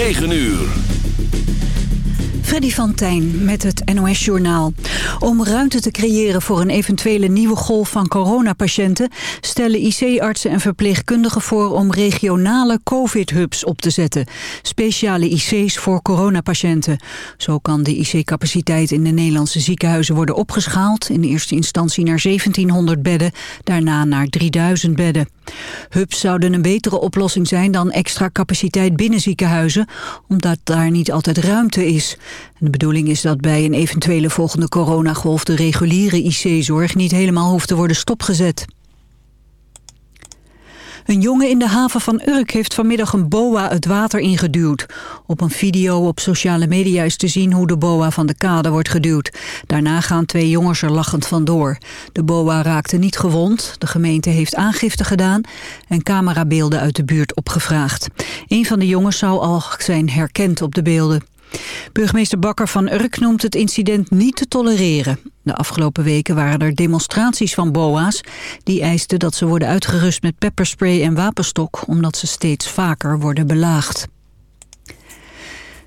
9 uur. Freddy van Tijn met het NOS-journaal. Om ruimte te creëren voor een eventuele nieuwe golf van coronapatiënten... stellen IC-artsen en verpleegkundigen voor om regionale covid-hubs op te zetten. Speciale IC's voor coronapatiënten. Zo kan de IC-capaciteit in de Nederlandse ziekenhuizen worden opgeschaald... in eerste instantie naar 1700 bedden, daarna naar 3000 bedden. Hubs zouden een betere oplossing zijn dan extra capaciteit binnen ziekenhuizen... omdat daar niet altijd ruimte is de bedoeling is dat bij een eventuele volgende coronagolf de reguliere IC-zorg niet helemaal hoeft te worden stopgezet. Een jongen in de haven van Urk heeft vanmiddag een boa het water ingeduwd. Op een video op sociale media is te zien hoe de boa van de kade wordt geduwd. Daarna gaan twee jongens er lachend vandoor. De boa raakte niet gewond, de gemeente heeft aangifte gedaan... en camerabeelden uit de buurt opgevraagd. Een van de jongens zou al zijn herkend op de beelden. Burgemeester Bakker van Urk noemt het incident niet te tolereren. De afgelopen weken waren er demonstraties van BOA's... die eisten dat ze worden uitgerust met pepperspray en wapenstok... omdat ze steeds vaker worden belaagd.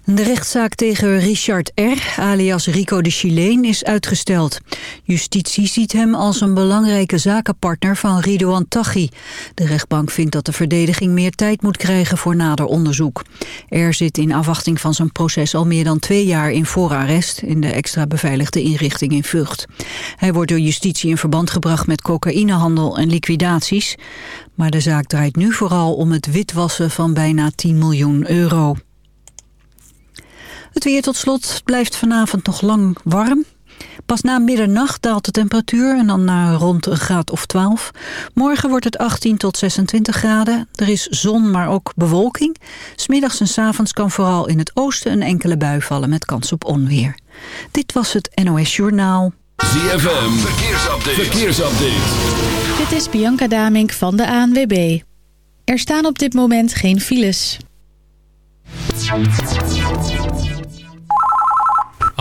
De rechtszaak tegen Richard R., alias Rico de Chileen, is uitgesteld. Justitie ziet hem als een belangrijke zakenpartner van Ridouan Taghi. De rechtbank vindt dat de verdediging meer tijd moet krijgen voor nader onderzoek. R zit in afwachting van zijn proces al meer dan twee jaar in voorarrest... in de extra beveiligde inrichting in Vught. Hij wordt door justitie in verband gebracht met cocaïnehandel en liquidaties. Maar de zaak draait nu vooral om het witwassen van bijna 10 miljoen euro. Het weer tot slot blijft vanavond nog lang warm. Pas na middernacht daalt de temperatuur en dan naar rond een graad of 12. Morgen wordt het 18 tot 26 graden. Er is zon, maar ook bewolking. Smiddags en s avonds kan vooral in het oosten een enkele bui vallen met kans op onweer. Dit was het NOS Journaal. ZFM, verkeersupdate. verkeersupdate. Dit is Bianca Damink van de ANWB. Er staan op dit moment geen files.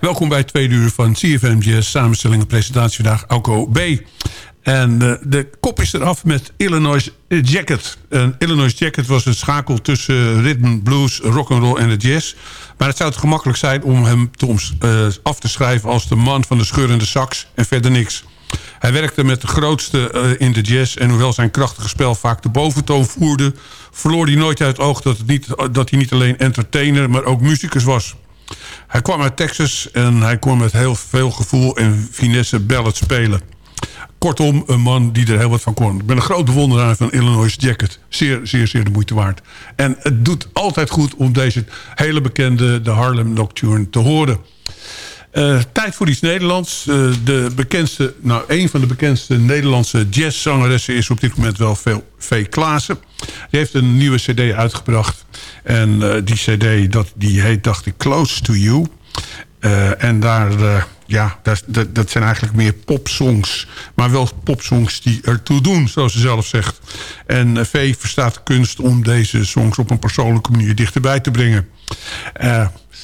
Welkom bij het uur van CFM Jazz. Samenstelling en presentatie vandaag, Alco B. En uh, de kop is eraf met Illinois Jacket. En Illinois Jacket was een schakel tussen rhythm, blues, rock'n'roll en de jazz. Maar het zou te gemakkelijk zijn om hem te uh, af te schrijven... als de man van de scheurende sax en verder niks. Hij werkte met de grootste uh, in de jazz... en hoewel zijn krachtige spel vaak de boventoon voerde... verloor hij nooit uit het oog dat, het niet, dat hij niet alleen entertainer... maar ook muzikus was. Hij kwam uit Texas en hij kon met heel veel gevoel en finesse ballad spelen. Kortom, een man die er heel wat van kon. Ik ben een groot bewonderaar van Illinois Jacket. Zeer, zeer, zeer de moeite waard. En het doet altijd goed om deze hele bekende de Harlem Nocturne te horen. Uh, tijd voor iets Nederlands. Uh, de bekendste, nou, een van de bekendste Nederlandse jazzzangeressen is op dit moment wel V. Klaassen. Die heeft een nieuwe cd uitgebracht. En uh, die cd, dat, die heet, dacht ik, Close to You. en daar, ja, dat, dat, zijn eigenlijk meer popsongs. Maar wel popsongs die ertoe doen, zoals ze zelf zegt. En V verstaat kunst om deze songs op een persoonlijke manier dichterbij te brengen.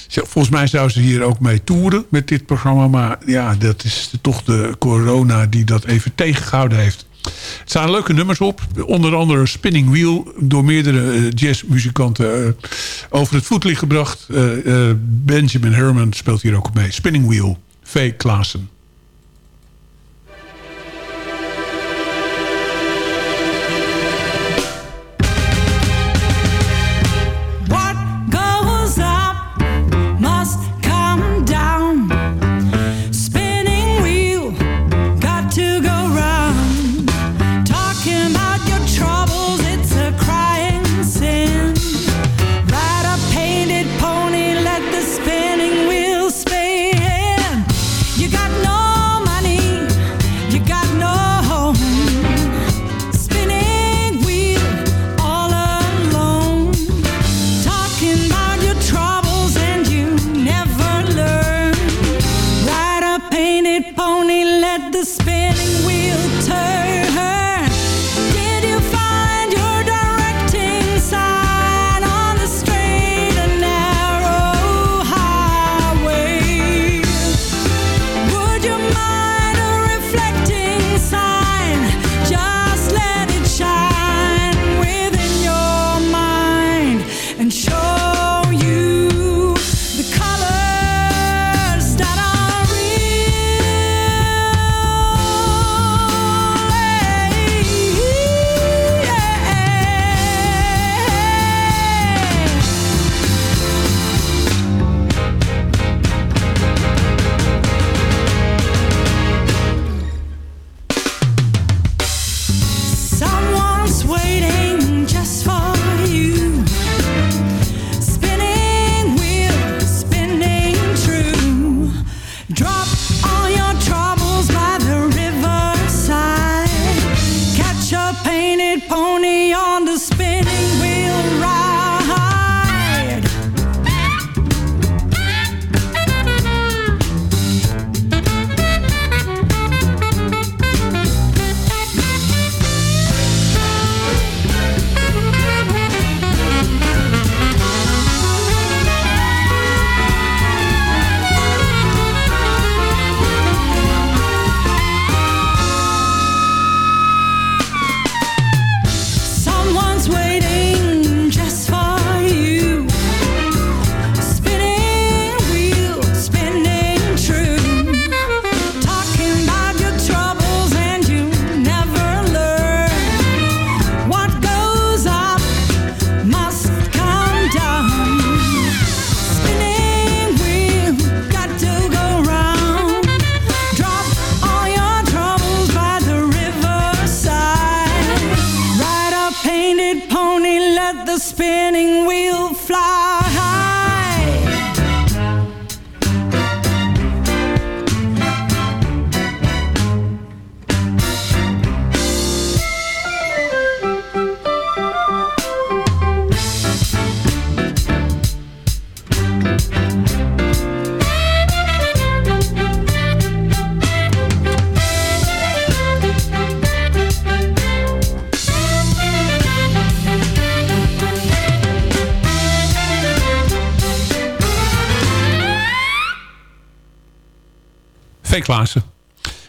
Volgens mij zou ze hier ook mee toeren met dit programma. Maar ja, dat is toch de corona die dat even tegengehouden heeft. Er staan leuke nummers op. Onder andere Spinning Wheel. Door meerdere jazzmuzikanten uh, over het voetlicht gebracht. Benjamin Herman speelt hier ook mee. Spinning Wheel. V. Klaassen.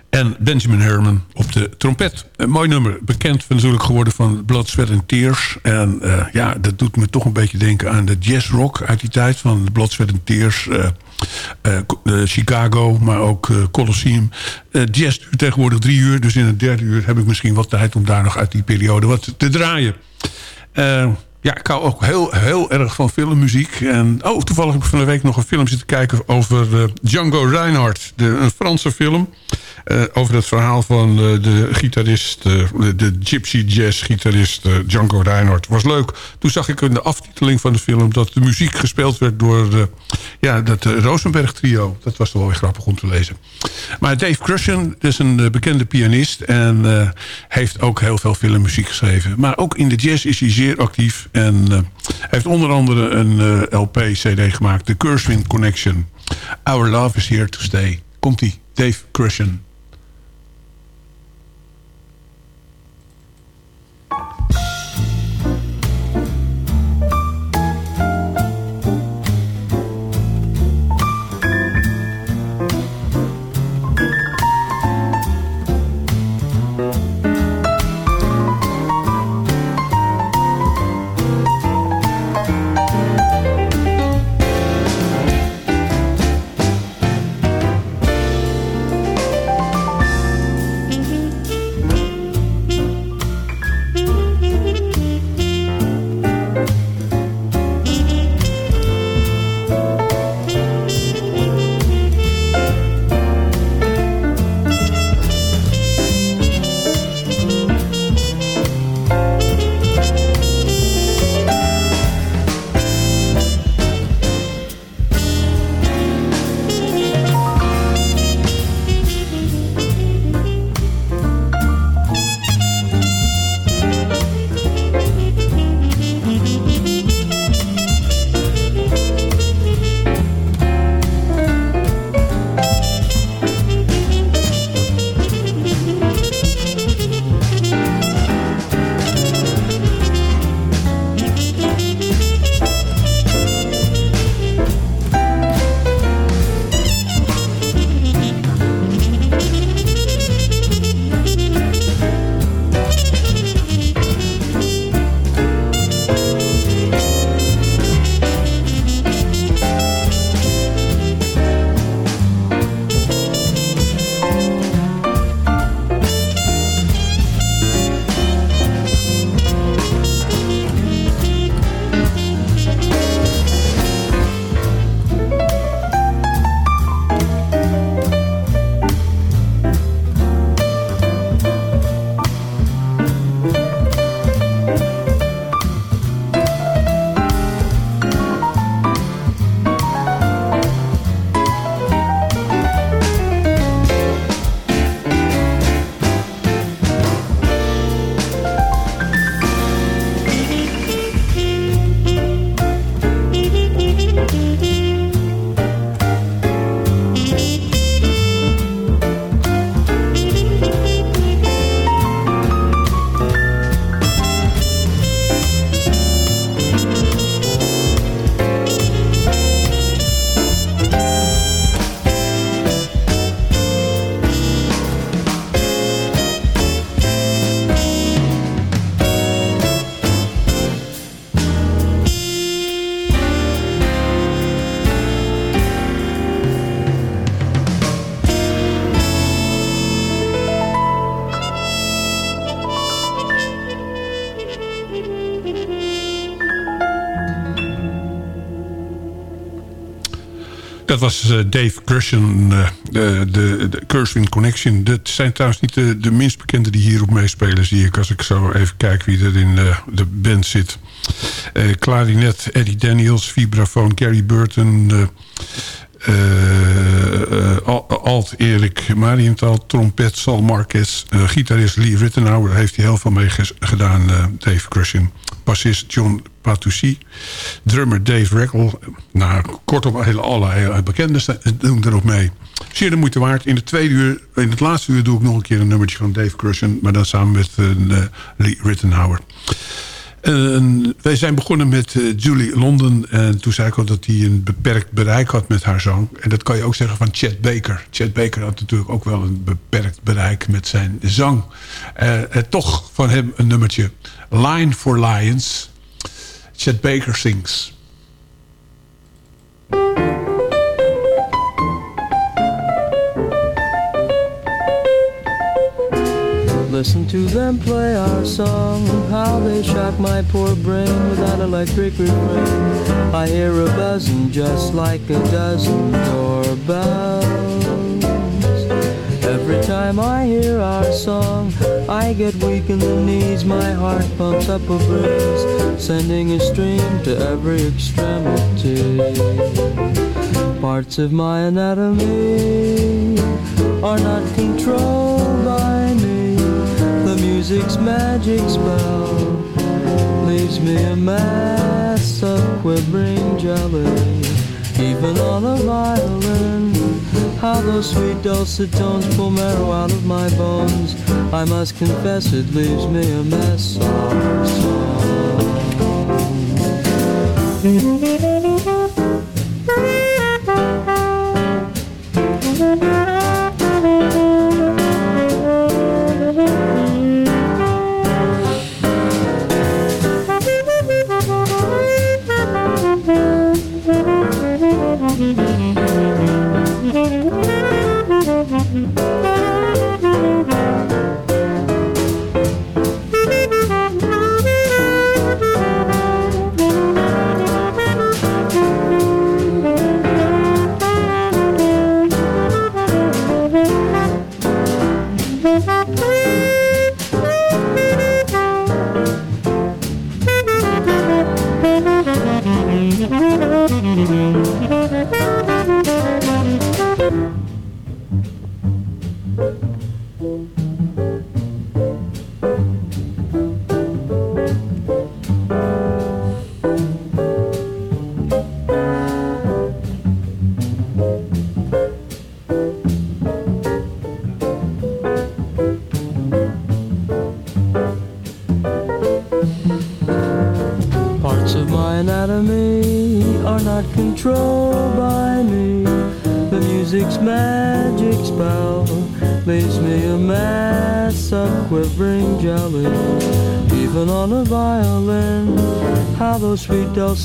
En Benjamin Herman op de trompet. Een mooi nummer. Bekend natuurlijk geworden van Blood, Sweat Tears. En uh, ja, dat doet me toch een beetje denken aan de jazzrock uit die tijd. Van Blood, Sweat and Tears. Uh, uh, Chicago, maar ook Colosseum. jazz duurt tegenwoordig drie uur. Dus in het derde uur heb ik misschien wat tijd om daar nog uit die periode wat te draaien. Ja, ik hou ook heel, heel erg van filmmuziek. En oh, toevallig heb ik van de week nog een film zitten kijken over uh, Django Reinhardt. De, een Franse film. Uh, over het verhaal van uh, de gitarist, de, de gypsy jazz gitarist Django Reinhardt. Was leuk. Toen zag ik in de aftiteling van de film dat de muziek gespeeld werd door ja, dat Rosenberg trio. Dat was toch wel weer grappig om te lezen. Maar Dave Crushen is een bekende pianist en heeft ook heel veel filmmuziek geschreven. Maar ook in de jazz is hij zeer actief. En uh, heeft onder andere een uh, LP-CD gemaakt. The Curswind Connection. Our Love is Here to Stay. Komt-ie. Dave Crushen. Dat was uh, Dave Crushen, uh, de, de, de Connection. Dat zijn trouwens niet de, de minst bekende die hierop meespelen, zie ik. Als ik zo even kijk wie er in uh, de band zit. clarinet Eddie Daniels, vibrafoon Gary Burton... alt Erik Marienthal, trompet Sal Marquez, gitarist Lee Rittenauer, daar heeft hij heel veel mee gedaan, Dave Crushen. Bassist John Patoussi. Drummer Dave Reckel. Nou, kortom, hele, alle hele bekenden doen er ook mee. Zeer de moeite waard. In, de tweede uur, in het laatste uur doe ik nog een keer een nummertje van Dave Crushen. Maar dan samen met uh, Lee Rittenhauer. En wij zijn begonnen met eh, Julie London. En toen zei ik al dat hij een beperkt bereik had met haar zang. En dat kan je ook zeggen van Chet Baker. Chet Baker had natuurlijk ook wel een beperkt bereik met zijn zang. Uh, toch van hem een nummertje. Line for Lions. Chet Baker sings. Listen to them play our song, how they shock my poor brain with that electric refrain. I hear a buzzing just like a dozen doorbells. Every time I hear our song, I get weak in the knees, my heart pumps up a breeze, sending a stream to every extremity. Parts of my anatomy are not controlled by me music's magic spell leaves me a mass of quivering jelly. Even on a violin, how those sweet dulcet tones pull marrow out of my bones. I must confess it leaves me a mess of song.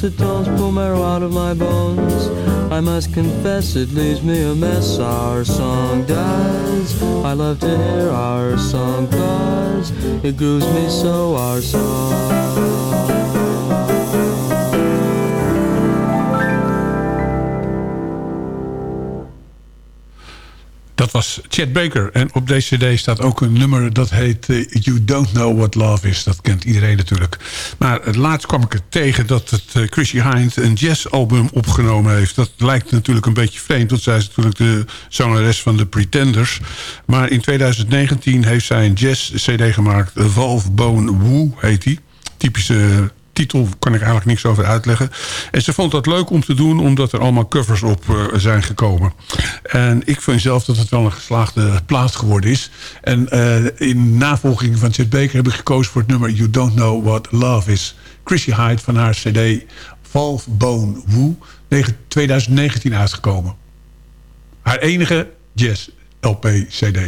Dulcet tones pull marrow out of my bones. I must confess it leaves me a mess. Our song dies. I love to hear our song cause it grooves me so. Our song. Dat was Chet Baker. En op deze cd staat ook een nummer dat heet uh, You Don't Know What Love Is. Dat kent iedereen natuurlijk. Maar het laatst kwam ik er tegen dat het uh, Chrissy Hind een jazzalbum opgenomen heeft. Dat lijkt natuurlijk een beetje vreemd. Want zij is natuurlijk de zangeres van de Pretenders. Maar in 2019 heeft zij een jazz-cd gemaakt. Valve Bone Woo heet die. Typische titel kan ik eigenlijk niks over uitleggen. En ze vond dat leuk om te doen, omdat er allemaal covers op uh, zijn gekomen. En ik vind zelf dat het wel een geslaagde plaat geworden is. En uh, in navolging van Chet Baker heb ik gekozen voor het nummer You Don't Know What Love Is. Chrissy Hyde van haar cd Valve Bone Woo, 2019 uitgekomen. Haar enige jazz LP CD.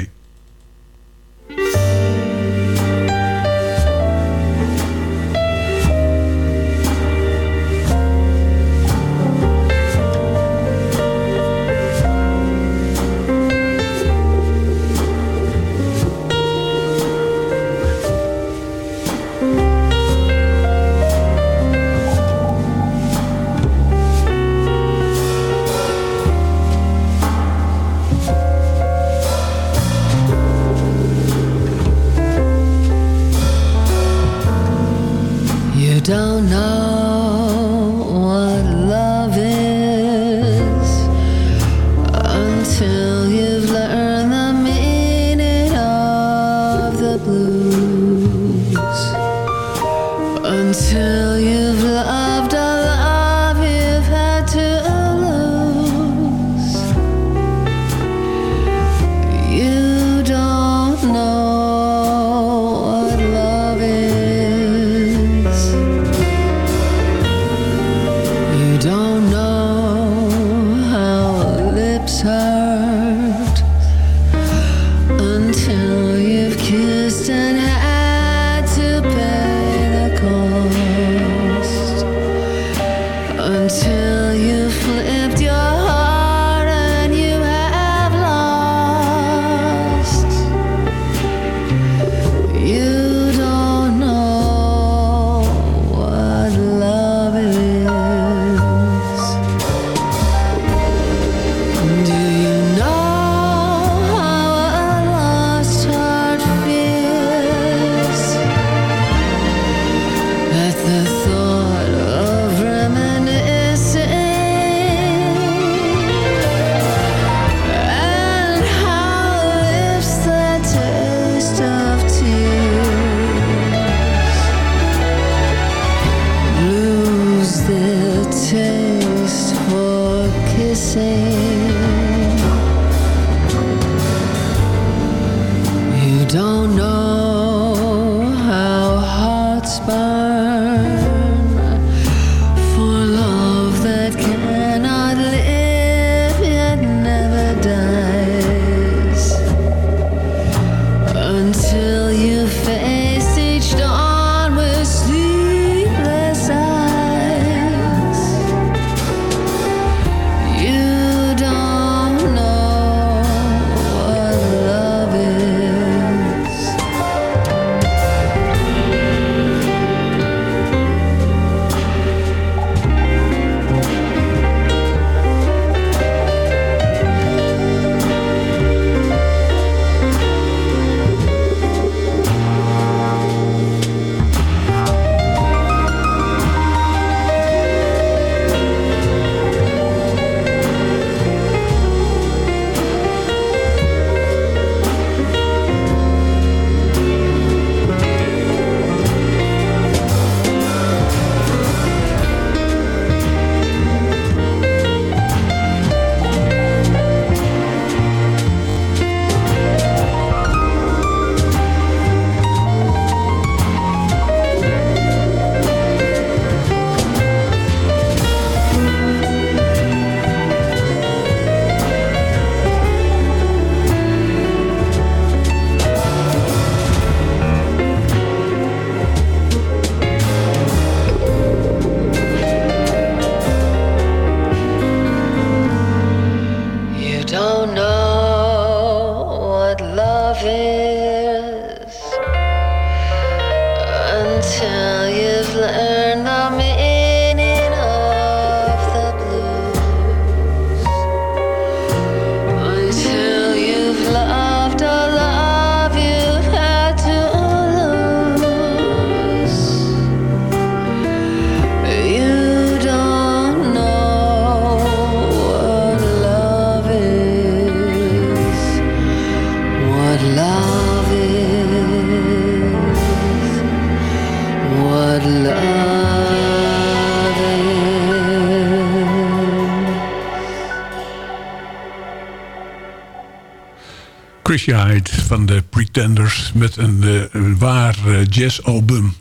Van de Pretenders met een, eh, een waar eh, jazzalbum.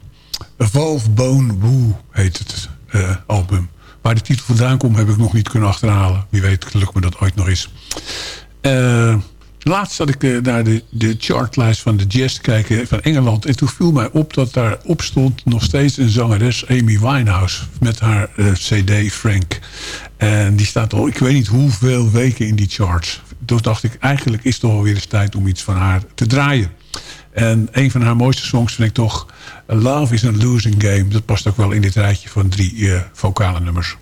Valve Bone Woo heet het eh, album. Waar de titel vandaan komt heb ik nog niet kunnen achterhalen. Wie weet lukt me dat ooit nog eens. Laatst zat ik naar de, de chartlijst van de jazz kijken van Engeland. En toen viel mij op dat daarop stond nog steeds een zangeres Amy Winehouse. Met haar cd Frank. En die staat al, ik weet niet hoeveel weken in die charts. Toen dacht ik, eigenlijk is het toch alweer eens tijd om iets van haar te draaien. En een van haar mooiste songs vind ik toch... Love is a losing game. Dat past ook wel in dit rijtje van drie eh, vocale nummers.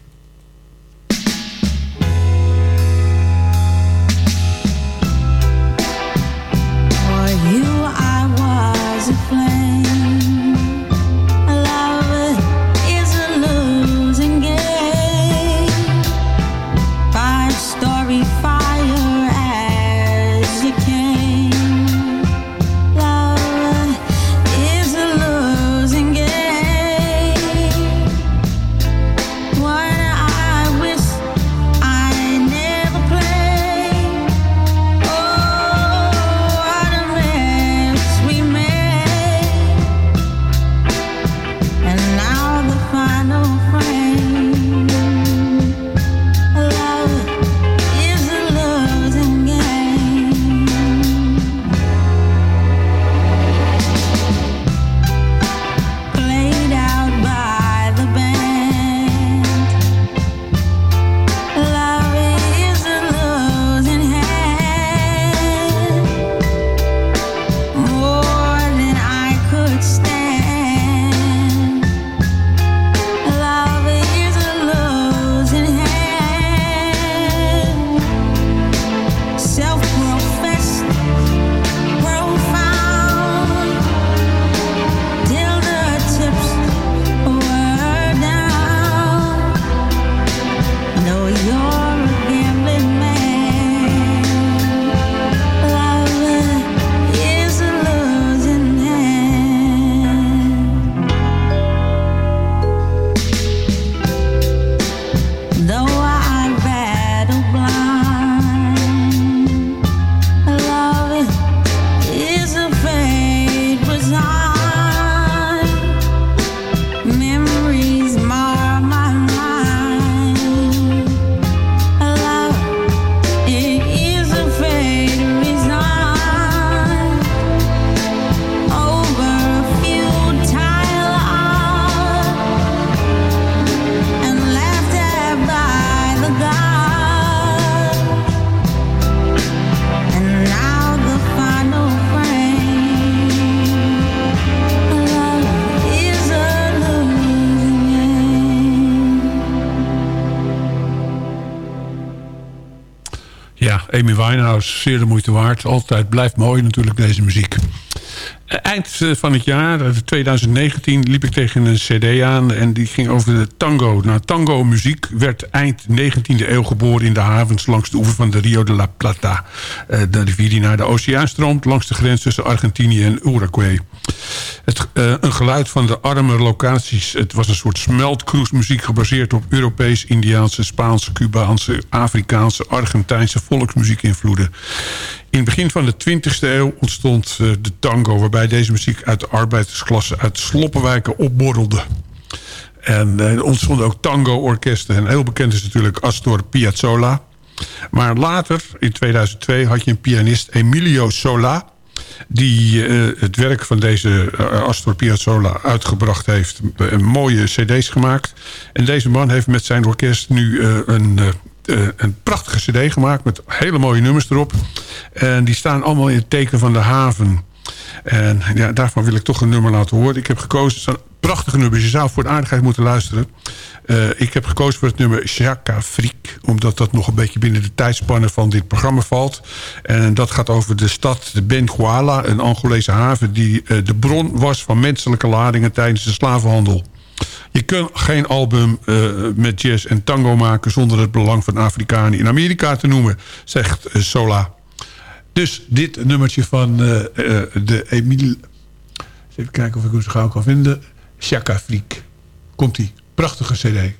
Winehouse, zeer de moeite waard. Altijd blijft mooi natuurlijk deze muziek. Eh, Eind eh, van het jaar, eh, 2019, liep ik tegen een cd aan... en die ging over de tango. Nou, tango-muziek werd eind 19e eeuw geboren... in de havens langs de oever van de Rio de la Plata. Eh, de rivier die naar de oceaan stroomt... langs de grens tussen Argentinië en Uruguay. Eh, een geluid van de arme locaties. Het was een soort smeltkroesmuziek... gebaseerd op Europees, Indiaanse, Spaanse, Cubaanse... Afrikaanse, Argentijnse volksmuziekinvloeden. In het begin van de 20e eeuw ontstond eh, de tango... waarbij deze muziek uit de arbeidersklasse uit Sloppenwijken opborrelde. En eh, er ontstonden ook tango-orkesten. En heel bekend is natuurlijk Astor Piazzolla. Maar later, in 2002, had je een pianist Emilio Sola... die eh, het werk van deze eh, Astor Piazzolla uitgebracht heeft. Een mooie cd's gemaakt. En deze man heeft met zijn orkest nu eh, een... eh, eh, een prachtige cd gemaakt met hele mooie nummers erop. En die staan allemaal in het teken van de haven. En ja, daarvan wil ik toch een nummer laten horen. Ik heb gekozen, prachtige nummers. Je zou voor de aardigheid moeten luisteren. Eh, ik heb gekozen voor het nummer Chaka Friek. Omdat dat nog een beetje binnen de tijdspannen van dit programma valt. En dat gaat over de stad Benguela. Een Angolese haven die eh, de bron was van menselijke ladingen tijdens de slavenhandel. Je kunt geen album eh, met jazz en tango maken... zonder het belang van Afrikanen in Amerika te noemen, zegt Sola. Dus dit nummertje van de Emile... Even kijken of ik hem zo gauw kan vinden. Chaka Friek. Komt-ie. Prachtige cd.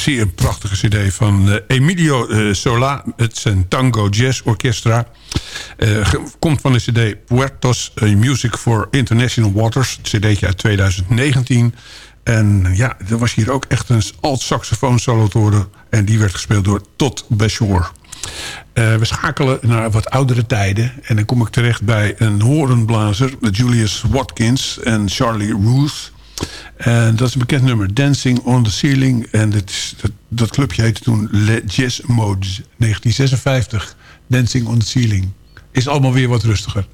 Zeer prachtige cd van eh, Emilio eh, Sola. Het een tango jazz orchestra. Eh, komt van de cd Puertos Music for International Waters. Cd'tje uit 2019. En ja, er was hier ook echt een alt-saxofoon solo te horen. En die werd gespeeld door Todd Bashore. We schakelen naar wat oudere tijden. En dan kom ik terecht bij een horenblazer... Julius Watkins en Charlie Ruth. En dat is een bekend nummer. Dancing on the Ceiling. En dat, dat clubje heette toen Le Jazz Modes. 1956. Dancing on the Ceiling. Is allemaal weer wat rustiger.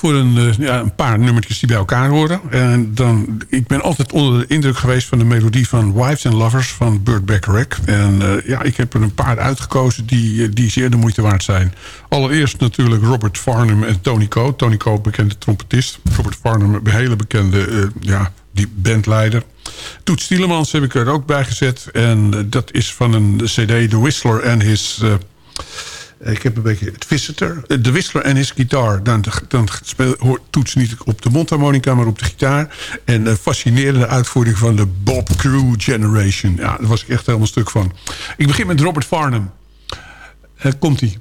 Voor een, eh, ja, een paar nummertjes die bij elkaar horen. En dan, ik ben altijd onder de indruk geweest van de melodie van Wives and Lovers van Burt Bacharach. En eh, ja, ik heb er een paar uitgekozen die, eh, die zeer de moeite waard zijn. Allereerst natuurlijk Robert Farnham en Tony Coe. Tony Coe, bekende trompetist. Robert Farnham, een hele bekende ja, die bandleider. Toets Tielemans heb ik er ook bij gezet. En dat is van een cd, The Whistler and His... ik heb een beetje het Visitor. eh, De Whistler en his gitaar. Dan, dan speel, hoort toets niet op de mondharmonica, maar op de gitaar. En een fascinerende uitvoering van de Bob Crew Generation. Ja, daar was ik echt helemaal stuk van. Ik begin met Robert Farnham. Eh, Komt-ie.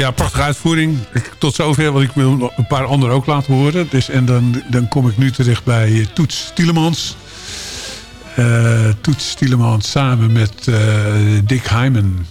Ja, prachtige uitvoering. Tot zover, want ik wil een paar anderen ook laten horen. Dus, en dan, dan kom ik nu terecht bij eh, Toets Tielemans. Eh, Toets Tielemans samen met eh, Dick Hyman.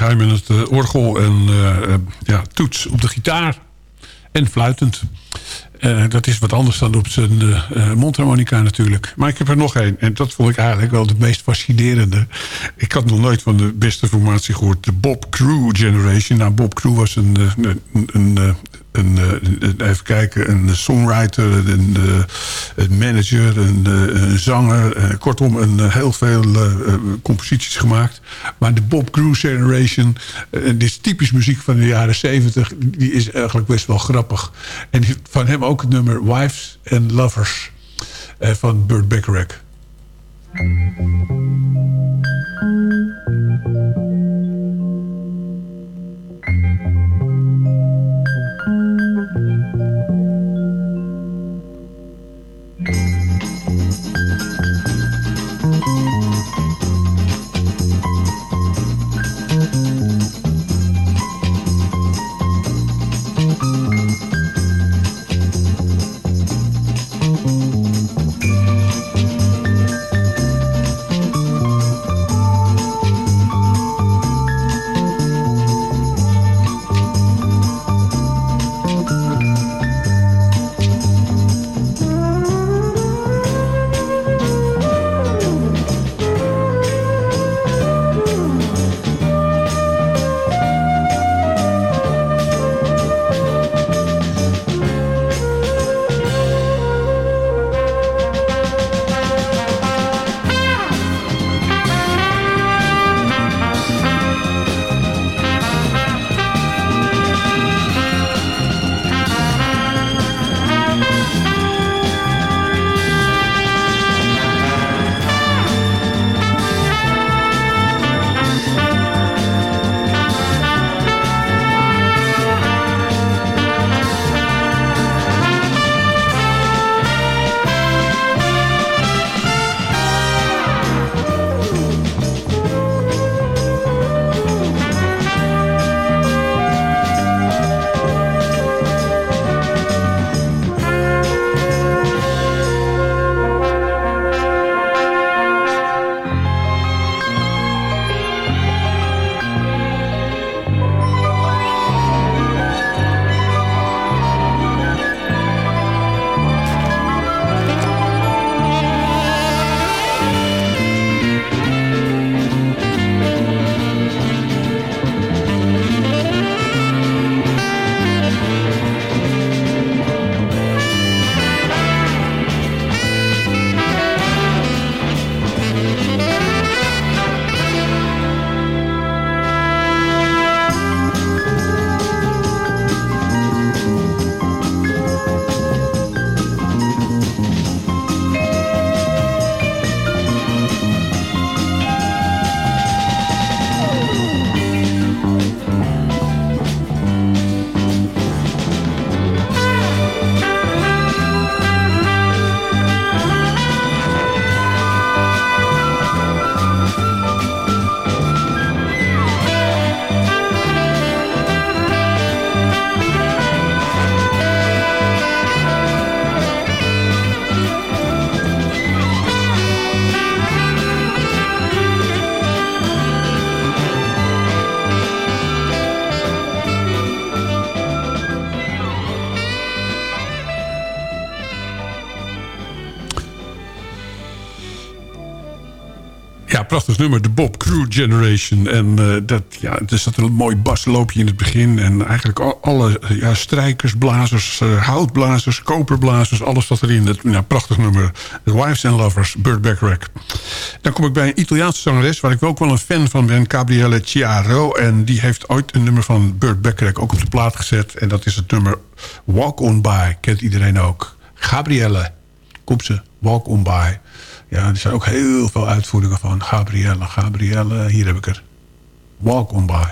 Dick Hyman, het eh, orgel en eh, eh, ja, toets op de gitaar. En fluitend. Dat is wat anders dan op zijn eh, mondharmonica natuurlijk. Maar ik heb er nog één. En dat vond ik eigenlijk wel de meest fascinerende. Ik had nog nooit van de beste formatie gehoord. De Bob Crew Generation. Nou, Bob Crew was een, een, een, een, eh, een- even kijken, een songwriter, een, eh, een manager, een, eh, een zanger. eh, kortom, een, eh, heel veel eh, eh, composities gemaakt. Maar de Bob Crew Generation, eh, dit is typisch muziek van de jaren 70. Die is eigenlijk best wel grappig. En van hem ook het nummer Wives and Lovers eh, van Burt Bacharach. Nummer. De Bob Crew Generation. En eh, dat, ja, er zat een mooi basloopje in het begin. En eigenlijk al- alle ja, strijkers, blazers, eh, houtblazers, koperblazers. Alles zat erin. Dat, ja, prachtig nummer. The Wives and Lovers, Burt Bacharach. Dan kom ik bij een Italiaanse zangeres... waar ik ook wel een fan van ben, Gabriele Chiaro. En die heeft ooit een nummer van Burt Bacharach ook op de plaat gezet. En dat is het nummer Walk On By. Kent iedereen ook. Gabrielle. Komt ze. Walk On By. Ja, er zijn ook heel veel uitvoeringen van Gabrielle, Gabrielle. Hier heb ik er. Walk On By.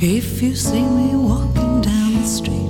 If you see me walking down the street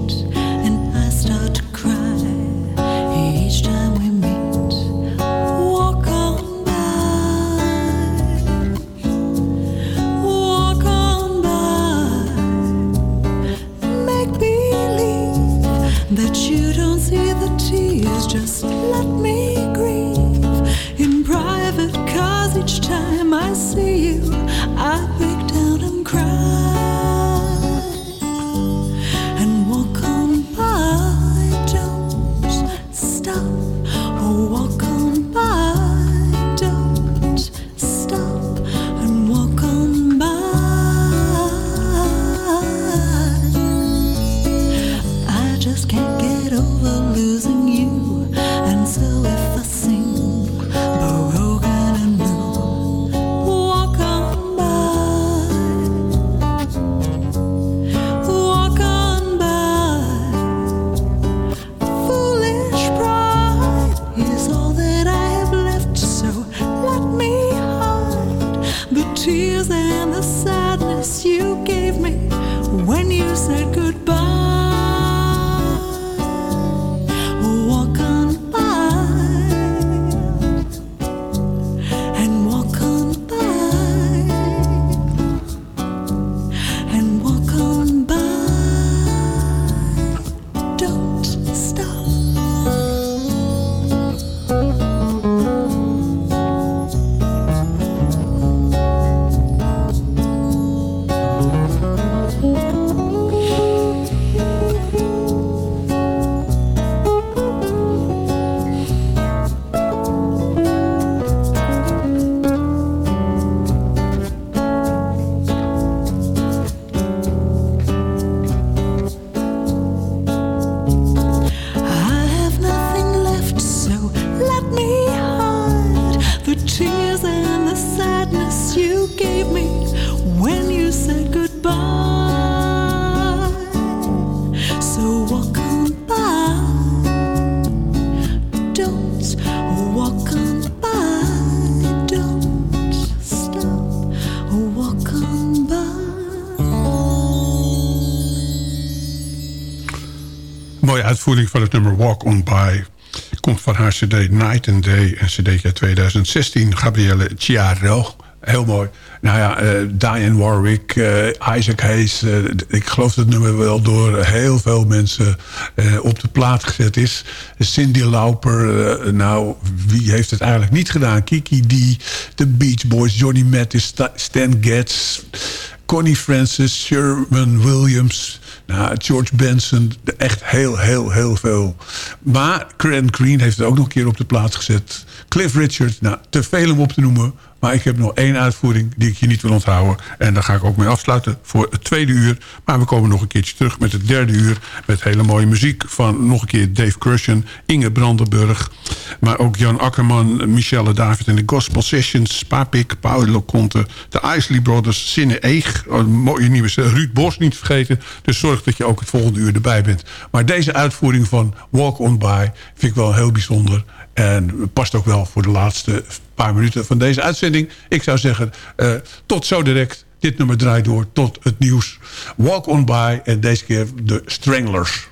uitvoering van het nummer Walk On By. Komt van haar cd Night and Day. En cd uit 2016. Gabrielle Chiaro. Heel mooi. Nou ja, eh, Diane Warwick, eh, Isaac Hayes. eh, ik geloof dat het nummer wel door heel veel mensen op de plaat gezet is. Cindy Lauper. nou, wie heeft het eigenlijk niet gedaan? Kiki D, The Beach Boys, Johnny Mathis, Sta- Stan Getz... Connie Francis, Sherman Williams, nou, George Benson. Echt heel, heel, heel veel. Maar Grant Green heeft het ook nog een keer op de plaats gezet. Cliff Richard, nou, te veel om op te noemen. Maar ik heb nog één uitvoering die ik je niet wil onthouden. En daar ga ik ook mee afsluiten voor het tweede uur. Maar we komen nog een keertje terug met het derde uur. Met hele mooie muziek van nog een keer Dave Crushen, Inge Brandenburg. Maar ook Jan Akkerman, Michelle David en de Gospel Sessions. Papik, Paolo Conte, de Isley Brothers, Sinne Eeg. Een mooie nieuwe. Ruud Bos niet vergeten. Dus zorg dat je ook het volgende uur erbij bent. Maar deze uitvoering van Walk On By vind ik wel heel bijzonder. En past ook wel voor de laatste paar minuten van deze uitzending. Ik zou zeggen, eh, tot zo direct. Dit nummer draait door tot het nieuws. Walk On By en deze keer de Stranglers.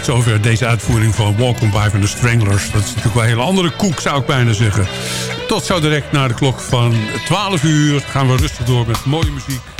tot zover deze uitvoering van Walk On By van de Stranglers. Dat is natuurlijk wel een hele andere koek, zou ik bijna zeggen. Tot zo direct naar de klok van 12 uur gaan we rustig door met mooie muziek.